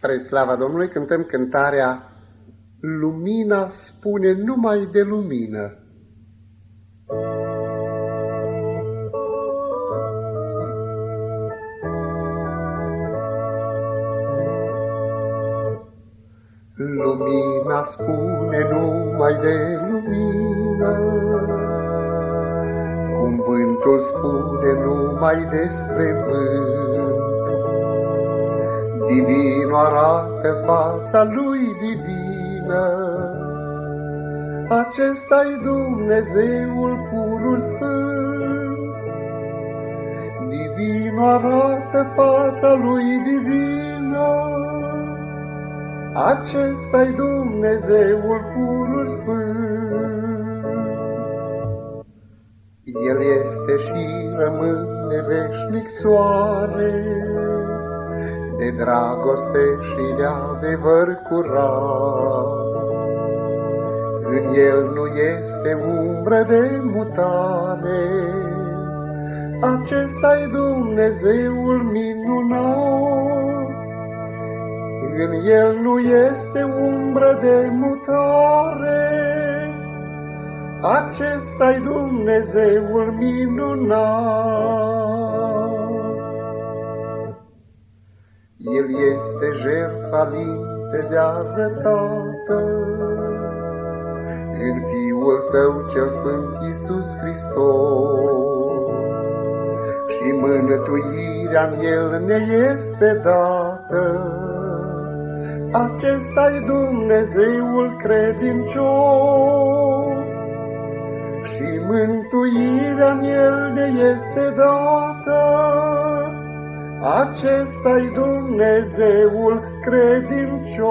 Spre slava Domnului cântăm cântarea Lumina spune numai de lumină. Lumina spune numai de lumină, Cum vântul spune numai despre vânt. Divino arată fața lui divină, Acesta-i Dumnezeul purul sfânt. Divino arată fața lui divină, Acesta-i Dumnezeul purul sfânt. El este și rămâne veșnic soare, de dragoste și de adevăr curat. În el nu este umbră de mutare, acesta-i Dumnezeul minunat. În el nu este umbră de mutare, acesta-i Dumnezeul minunat. El este jertfa de arătată în Fiul Său cel Sfânt Iisus Hristos. Și mânătuirea în El ne este dată, Acesta-i Dumnezeul credincios. Și mântuirea în El ne este dată, acesta-i Dumnezeul credincios.